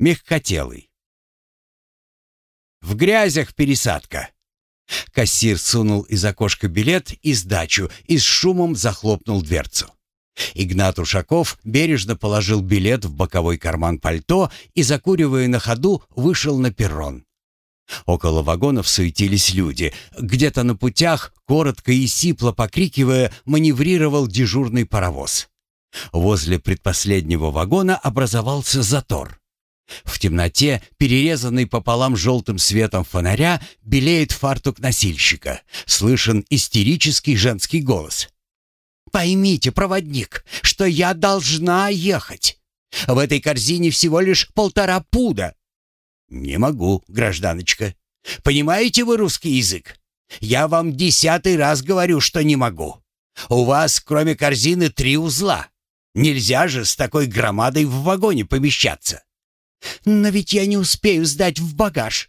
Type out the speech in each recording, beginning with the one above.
Мягкотелый. В грязях пересадка. Кассир сунул из окошка билет и сдачу и с шумом захлопнул дверцу. Игнат Ушаков бережно положил билет в боковой карман пальто и, закуривая на ходу, вышел на перрон. Около вагонов суетились люди. Где-то на путях, коротко и сипло покрикивая, маневрировал дежурный паровоз. Возле предпоследнего вагона образовался затор. В темноте, перерезанный пополам желтым светом фонаря, белеет фартук носильщика. Слышен истерический женский голос. «Поймите, проводник, что я должна ехать. В этой корзине всего лишь полтора пуда. «Не могу, гражданочка. Понимаете вы русский язык? Я вам десятый раз говорю, что не могу. У вас, кроме корзины, три узла. Нельзя же с такой громадой в вагоне помещаться». «Но ведь я не успею сдать в багаж».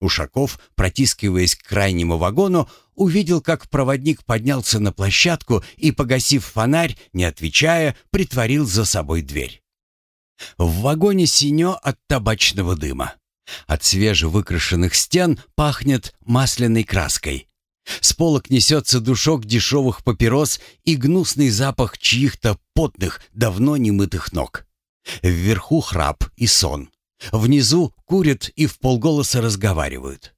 Ушаков, протискиваясь к крайнему вагону, увидел, как проводник поднялся на площадку и, погасив фонарь, не отвечая, притворил за собой дверь. В вагоне синё от табачного дыма. От свежевыкрашенных стен пахнет масляной краской. С полок несется душок дешевых папирос и гнусный запах чьих-то потных, давно немытых ног. Вверху храп и сон. Внизу курят и в полголоса разговаривают.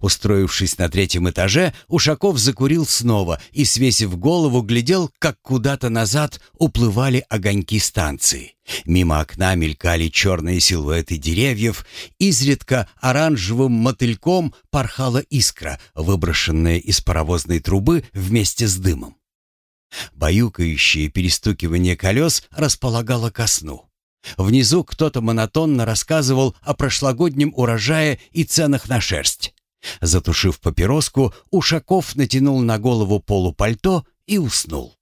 Устроившись на третьем этаже, Ушаков закурил снова и, свесив голову, глядел, как куда-то назад уплывали огоньки станции. Мимо окна мелькали черные силуэты деревьев, изредка оранжевым мотыльком порхала искра, выброшенная из паровозной трубы вместе с дымом. Баюкающее перестукивание колес располагало ко сну. Внизу кто-то монотонно рассказывал о прошлогоднем урожае и ценах на шерсть. Затушив папироску, Ушаков натянул на голову полупальто и уснул.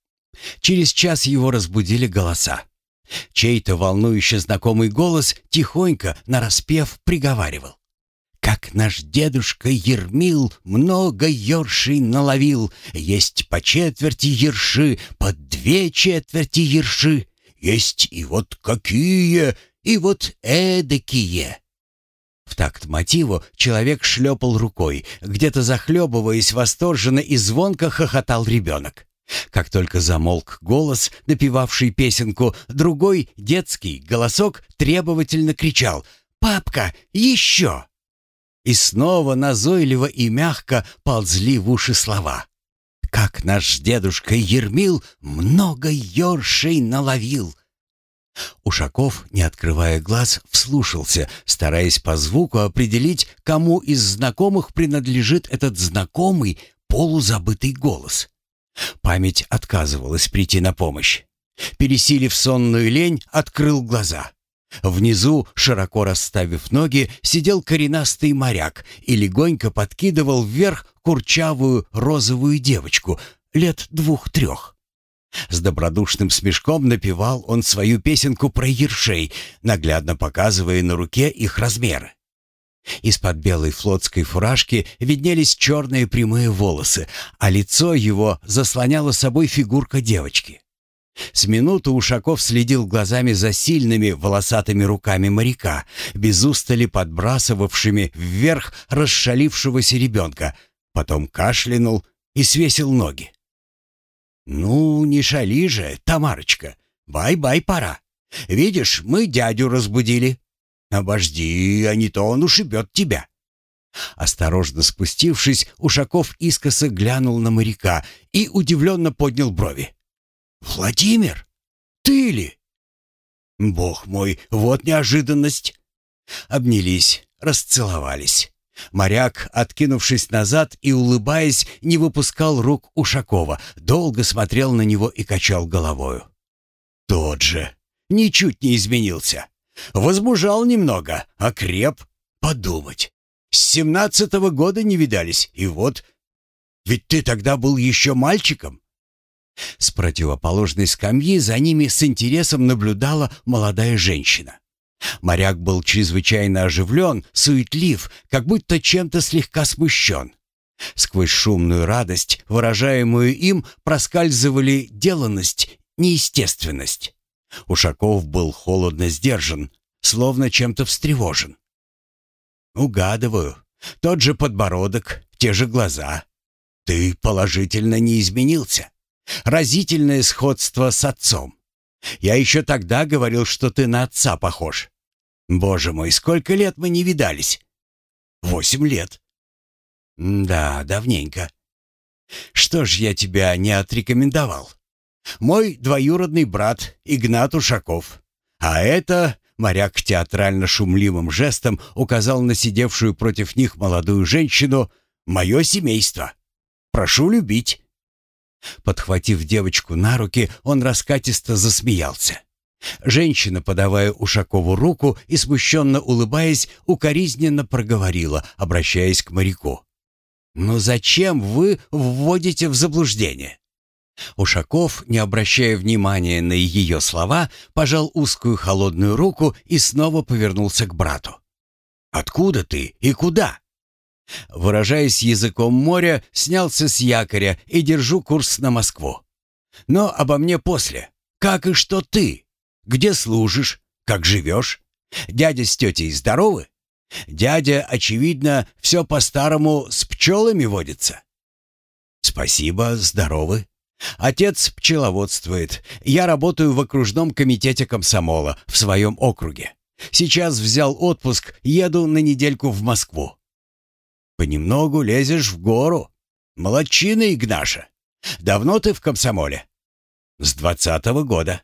Через час его разбудили голоса. Чей-то волнующе знакомый голос тихонько, нараспев, приговаривал. «Как наш дедушка Ермил много ершей наловил, есть по четверти ерши, по две четверти ерши, есть и вот какие, и вот эдакие». В такт мотиву человек шлепал рукой, где-то захлебываясь восторженно и звонко хохотал ребенок. Как только замолк голос, напевавший песенку, другой, детский, голосок требовательно кричал «Папка, еще!» И снова назойливо и мягко ползли в уши слова. «Как наш дедушка Ермил много ершей наловил!» Ушаков, не открывая глаз, вслушался, стараясь по звуку определить, кому из знакомых принадлежит этот знакомый полузабытый голос. Память отказывалась прийти на помощь. Пересилив сонную лень, открыл глаза. Внизу, широко расставив ноги, сидел коренастый моряк и легонько подкидывал вверх курчавую розовую девочку лет двух-трех. С добродушным смешком напевал он свою песенку про ершей, наглядно показывая на руке их размеры. Из-под белой флотской фуражки виднелись черные прямые волосы, а лицо его заслоняло собой фигурка девочки. С минуту Ушаков следил глазами за сильными волосатыми руками моряка, без устали подбрасывавшими вверх расшалившегося ребенка, потом кашлянул и свесил ноги. «Ну, не шали же, Тамарочка. Бай-бай, пора. Видишь, мы дядю разбудили. Обожди, а не то он ушибет тебя». Осторожно спустившись, Ушаков искоса глянул на моряка и удивленно поднял брови. «Владимир, ты ли?» «Бог мой, вот неожиданность!» Обнялись, расцеловались. Моряк, откинувшись назад и улыбаясь, не выпускал рук Ушакова, долго смотрел на него и качал головою. Тот же, ничуть не изменился. Возмужал немного, окреп. Подумать. С семнадцатого года не видались, и вот... Ведь ты тогда был еще мальчиком. С противоположной скамьи за ними с интересом наблюдала молодая женщина. Моряк был чрезвычайно оживлен, суетлив, как будто чем-то слегка смущен. Сквозь шумную радость, выражаемую им, проскальзывали деланность, неестественность. Ушаков был холодно сдержан, словно чем-то встревожен. «Угадываю. Тот же подбородок, те же глаза. Ты положительно не изменился. Разительное сходство с отцом. Я еще тогда говорил, что ты на отца похож. Боже мой, сколько лет мы не видались? Восемь лет. Да, давненько. Что ж я тебя не отрекомендовал? Мой двоюродный брат Игнат Ушаков. А это моряк театрально шумливым жестом указал на сидевшую против них молодую женщину «Мое семейство. Прошу любить». Подхватив девочку на руки, он раскатисто засмеялся. Женщина, подавая Ушакову руку и смущенно улыбаясь, укоризненно проговорила, обращаясь к моряку. «Ну зачем вы вводите в заблуждение?» Ушаков, не обращая внимания на ее слова, пожал узкую холодную руку и снова повернулся к брату. «Откуда ты и куда?» Выражаясь языком моря, снялся с якоря и держу курс на Москву. Но обо мне после. Как и что ты? Где служишь? Как живешь? Дядя с тетей здоровы? Дядя, очевидно, все по-старому с пчелами водится. Спасибо, здоровы. Отец пчеловодствует. Я работаю в окружном комитете комсомола в своем округе. Сейчас взял отпуск, еду на недельку в Москву. Понемногу лезешь в гору. Молодчина, Игнаша. Давно ты в комсомоле? С двадцатого года.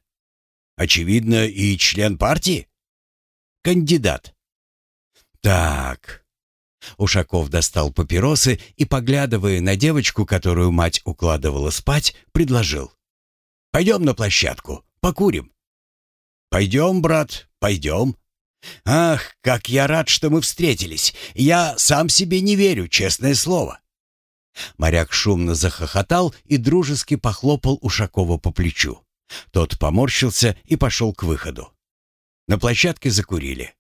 Очевидно, и член партии? Кандидат. Так. Ушаков достал папиросы и, поглядывая на девочку, которую мать укладывала спать, предложил. «Пойдем на площадку, покурим». «Пойдем, брат, пойдем». «Ах, как я рад, что мы встретились! Я сам себе не верю, честное слово!» Моряк шумно захохотал и дружески похлопал Ушакова по плечу. Тот поморщился и пошел к выходу. На площадке закурили.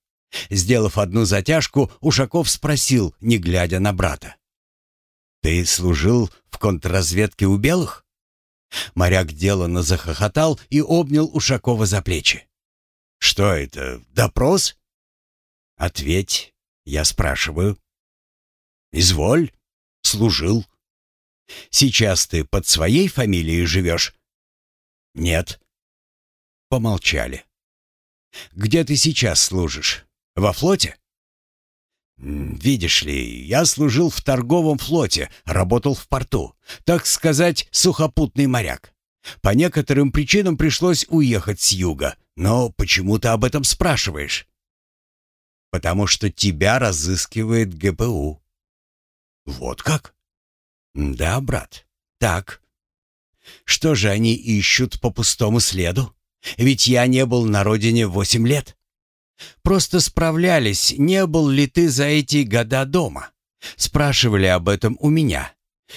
Сделав одну затяжку, Ушаков спросил, не глядя на брата. «Ты служил в контрразведке у белых?» Моряк деланно захохотал и обнял Ушакова за плечи. «Что это, допрос?» «Ответь, я спрашиваю». «Изволь, служил». «Сейчас ты под своей фамилией живешь?» «Нет». Помолчали. «Где ты сейчас служишь? Во флоте?» «Видишь ли, я служил в торговом флоте, работал в порту. Так сказать, сухопутный моряк. По некоторым причинам пришлось уехать с юга. Но почему ты об этом спрашиваешь?» «Потому что тебя разыскивает ГПУ». «Вот как?» «Да, брат, так. Что же они ищут по пустому следу? Ведь я не был на родине восемь лет. Просто справлялись, не был ли ты за эти года дома. Спрашивали об этом у меня.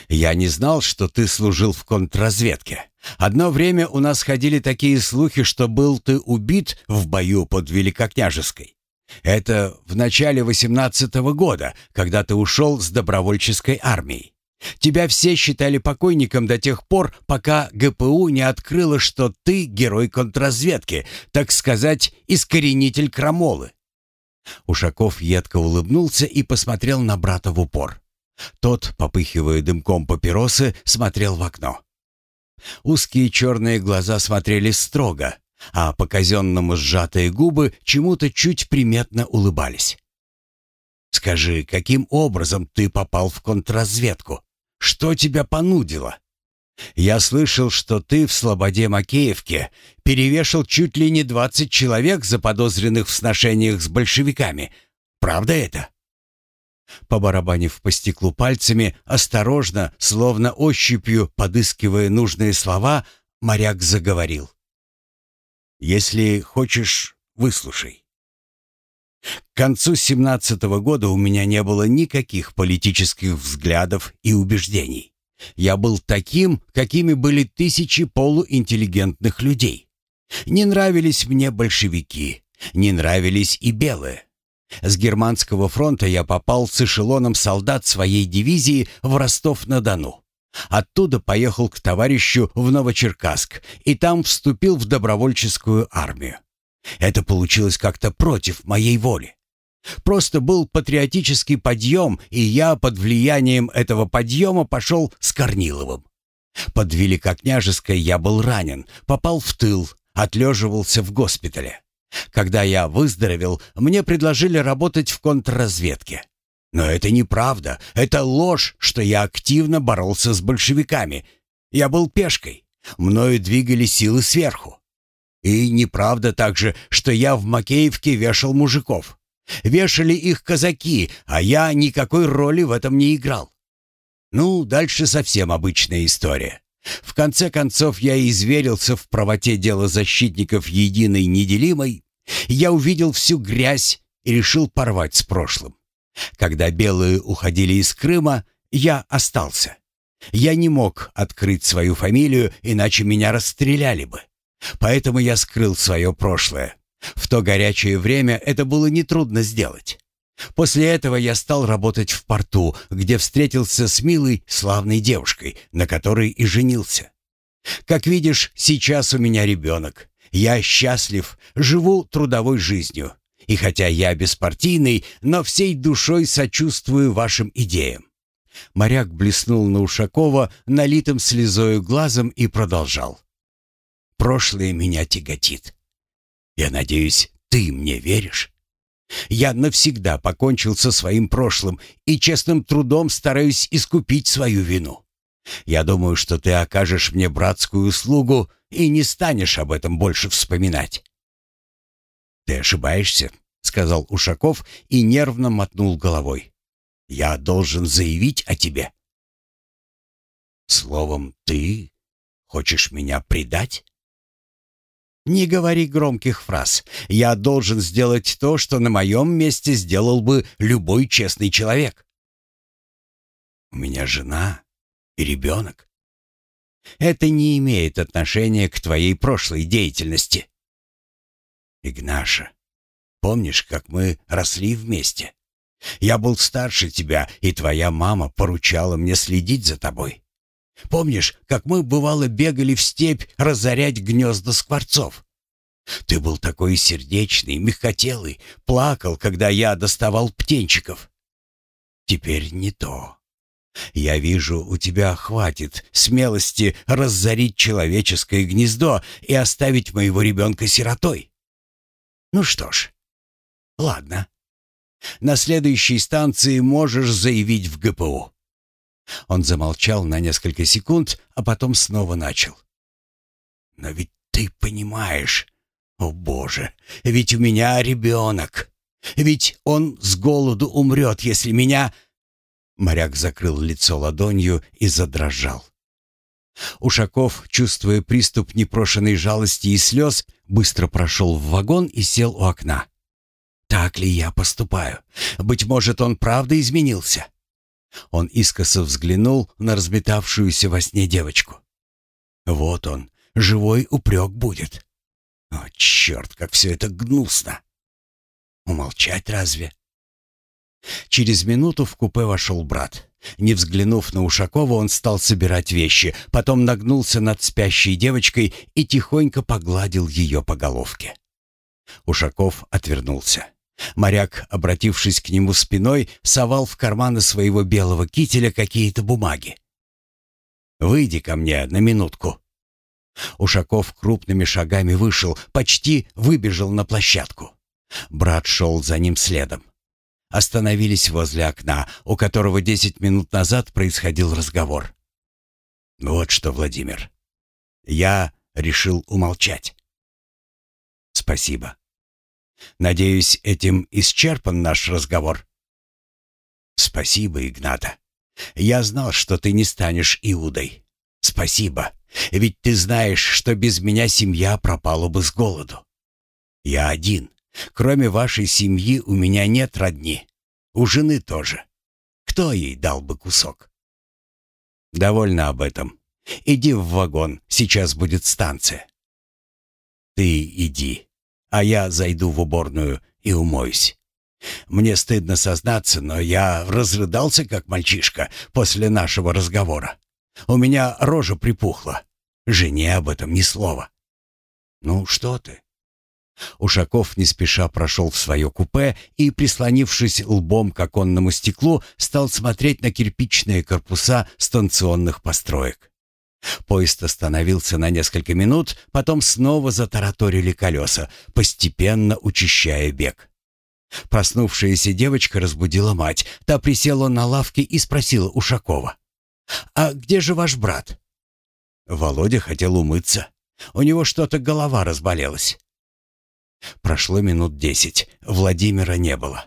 Я не знал, что ты служил в контрразведке. Одно время у нас ходили такие слухи, что был ты убит в бою под Великокняжеской. Это в начале восемнадцатого года, когда ты ушел с добровольческой армией. Тебя все считали покойником до тех пор, пока ГПУ не открыло, что ты герой контрразведки, так сказать, искоренитель крамолы. Ушаков едко улыбнулся и посмотрел на брата в упор. Тот, попыхивая дымком папиросы, смотрел в окно. Узкие черные глаза смотрели строго, а по казенному сжатые губы чему-то чуть приметно улыбались. «Скажи, каким образом ты попал в контрразведку?» Что тебя понудило? Я слышал, что ты в Слободе Макеевке перевешал чуть ли не двадцать человек, заподозренных в сношениях с большевиками. Правда это?» Побарабанив по стеклу пальцами, осторожно, словно ощупью, подыскивая нужные слова, моряк заговорил. «Если хочешь, выслушай. К концу семнадцатого года у меня не было никаких политических взглядов и убеждений. Я был таким, какими были тысячи полуинтеллигентных людей. Не нравились мне большевики, не нравились и белые. С германского фронта я попал с эшелоном солдат своей дивизии в Ростов-на-Дону. Оттуда поехал к товарищу в Новочеркасск и там вступил в добровольческую армию. Это получилось как-то против моей воли. Просто был патриотический подъем, и я под влиянием этого подъема пошел с Корниловым. Под Великокняжеской я был ранен, попал в тыл, отлеживался в госпитале. Когда я выздоровел, мне предложили работать в контрразведке. Но это неправда, это ложь, что я активно боролся с большевиками. Я был пешкой, мною двигали силы сверху. И неправда также, что я в Макеевке вешал мужиков. Вешали их казаки, а я никакой роли в этом не играл. Ну, дальше совсем обычная история. В конце концов, я изверился в правоте дела защитников единой неделимой. Я увидел всю грязь и решил порвать с прошлым. Когда белые уходили из Крыма, я остался. Я не мог открыть свою фамилию, иначе меня расстреляли бы. Поэтому я скрыл свое прошлое. В то горячее время это было нетрудно сделать. После этого я стал работать в порту, где встретился с милой, славной девушкой, на которой и женился. Как видишь, сейчас у меня ребенок. Я счастлив, живу трудовой жизнью. И хотя я беспартийный, но всей душой сочувствую вашим идеям. Моряк блеснул на Ушакова налитым слезою глазом и продолжал. «Прошлое меня тяготит. Я надеюсь, ты мне веришь? Я навсегда покончил со своим прошлым и честным трудом стараюсь искупить свою вину. Я думаю, что ты окажешь мне братскую услугу и не станешь об этом больше вспоминать. Ты ошибаешься, сказал Ушаков и нервно мотнул головой. Я должен заявить о тебе. Словом, ты хочешь меня предать? Не говори громких фраз. Я должен сделать то, что на моем месте сделал бы любой честный человек. У меня жена и ребенок. Это не имеет отношения к твоей прошлой деятельности. Игнаша, помнишь, как мы росли вместе? Я был старше тебя, и твоя мама поручала мне следить за тобой. Помнишь, как мы, бывало, бегали в степь разорять гнезда скворцов? Ты был такой сердечный, мягкотелый, плакал, когда я доставал птенчиков. Теперь не то. Я вижу, у тебя хватит смелости разорить человеческое гнездо и оставить моего ребенка сиротой. Ну что ж, ладно. На следующей станции можешь заявить в ГПУ. Он замолчал на несколько секунд, а потом снова начал. «Но ведь ты понимаешь, о боже, ведь у меня ребенок, ведь он с голоду умрет, если меня...» Моряк закрыл лицо ладонью и задрожал. Ушаков, чувствуя приступ непрошенной жалости и слез, быстро прошел в вагон и сел у окна. «Так ли я поступаю? Быть может, он правда изменился?» Он искоса взглянул на разметавшуюся во сне девочку. Вот он, живой упрек будет. О, черт, как все это гнусно! Умолчать разве? Через минуту в купе вошел брат. Не взглянув на Ушакова, он стал собирать вещи, потом нагнулся над спящей девочкой и тихонько погладил ее по головке. Ушаков отвернулся. Моряк, обратившись к нему спиной, совал в карманы своего белого кителя какие-то бумаги. «Выйди ко мне на минутку». Ушаков крупными шагами вышел, почти выбежал на площадку. Брат шел за ним следом. Остановились возле окна, у которого десять минут назад происходил разговор. «Вот что, Владимир, я решил умолчать». «Спасибо. Надеюсь, этим исчерпан наш разговор. Спасибо, Игната. Я знал, что ты не станешь Иудой. Спасибо. Ведь ты знаешь, что без меня семья пропала бы с голоду. Я один. Кроме вашей семьи у меня нет родни. У жены тоже. Кто ей дал бы кусок? Довольно об этом. Иди в вагон, сейчас будет станция. Ты иди а я зайду в уборную и умоюсь. Мне стыдно сознаться, но я разрыдался, как мальчишка, после нашего разговора. У меня рожа припухла. Жене об этом ни слова. Ну что ты? Ушаков не спеша прошел в свое купе и, прислонившись лбом к оконному стеклу, стал смотреть на кирпичные корпуса станционных построек. Поезд остановился на несколько минут, потом снова затараторили колеса, постепенно учащая бег. Проснувшаяся девочка разбудила мать. Та присела на лавке и спросила Ушакова. «А где же ваш брат?» Володя хотел умыться. У него что-то голова разболелась. Прошло минут десять. Владимира не было.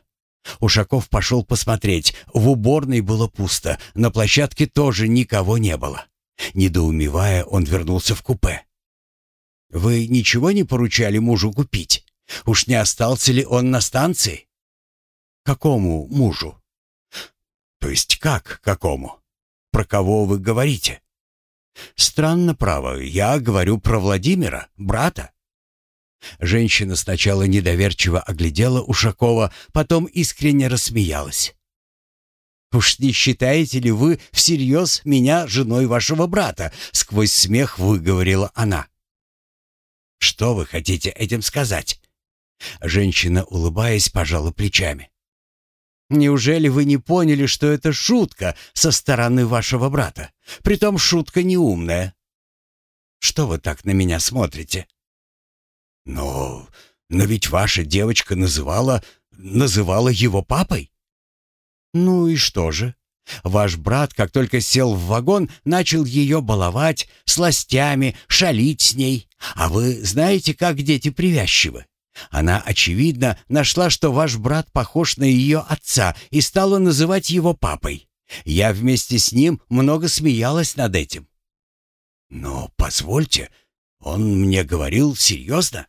Ушаков пошел посмотреть. В уборной было пусто. На площадке тоже никого не было. Недоумевая, он вернулся в купе. «Вы ничего не поручали мужу купить? Уж не остался ли он на станции?» «Какому мужу?» «То есть как какому? Про кого вы говорите?» «Странно, право. Я говорю про Владимира, брата. Женщина сначала недоверчиво оглядела Ушакова, потом искренне рассмеялась. «Уж не считаете ли вы всерьез меня женой вашего брата?» — сквозь смех выговорила она. «Что вы хотите этим сказать?» Женщина, улыбаясь, пожала плечами. «Неужели вы не поняли, что это шутка со стороны вашего брата? Притом шутка неумная. Что вы так на меня смотрите?» Но... но ведь ваша девочка называла... называла его папой. Ну и что же? Ваш брат, как только сел в вагон, начал ее баловать, сластями, шалить с ней. А вы знаете, как дети привязчивы? Она, очевидно, нашла, что ваш брат похож на ее отца и стала называть его папой. Я вместе с ним много смеялась над этим. Но позвольте, он мне говорил серьезно?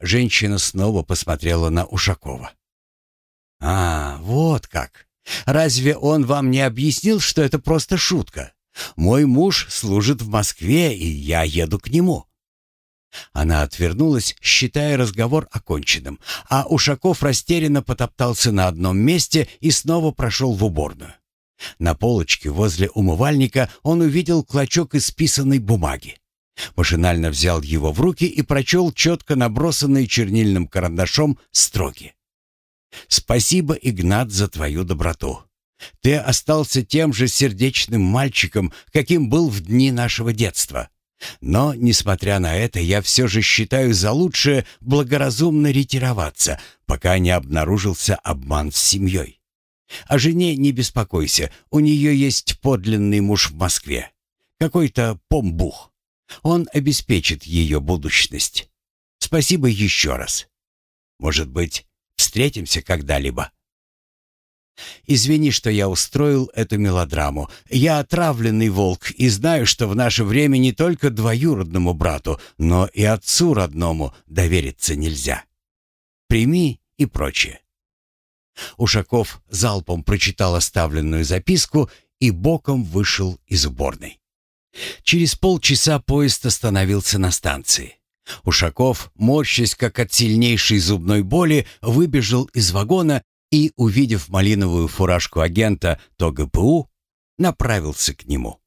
Женщина снова посмотрела на Ушакова. «А, вот как! Разве он вам не объяснил, что это просто шутка? Мой муж служит в Москве, и я еду к нему». Она отвернулась, считая разговор оконченным, а Ушаков растерянно потоптался на одном месте и снова прошел в уборную. На полочке возле умывальника он увидел клочок исписанной бумаги. Машинально взял его в руки и прочел четко набросанные чернильным карандашом строки. «Спасибо, Игнат, за твою доброту. Ты остался тем же сердечным мальчиком, каким был в дни нашего детства. Но, несмотря на это, я все же считаю за лучшее благоразумно ретироваться, пока не обнаружился обман с семьей. О жене не беспокойся, у нее есть подлинный муж в Москве. Какой-то помбух. Он обеспечит ее будущность. Спасибо еще раз. Может быть, встретимся когда-либо. Извини, что я устроил эту мелодраму. Я отравленный волк и знаю, что в наше время не только двоюродному брату, но и отцу родному довериться нельзя. Прими и прочее. Ушаков залпом прочитал оставленную записку и боком вышел из уборной. Через полчаса поезд остановился на станции. Ушаков, морщась как от сильнейшей зубной боли, выбежал из вагона и, увидев малиновую фуражку агента ТОГПУ, направился к нему.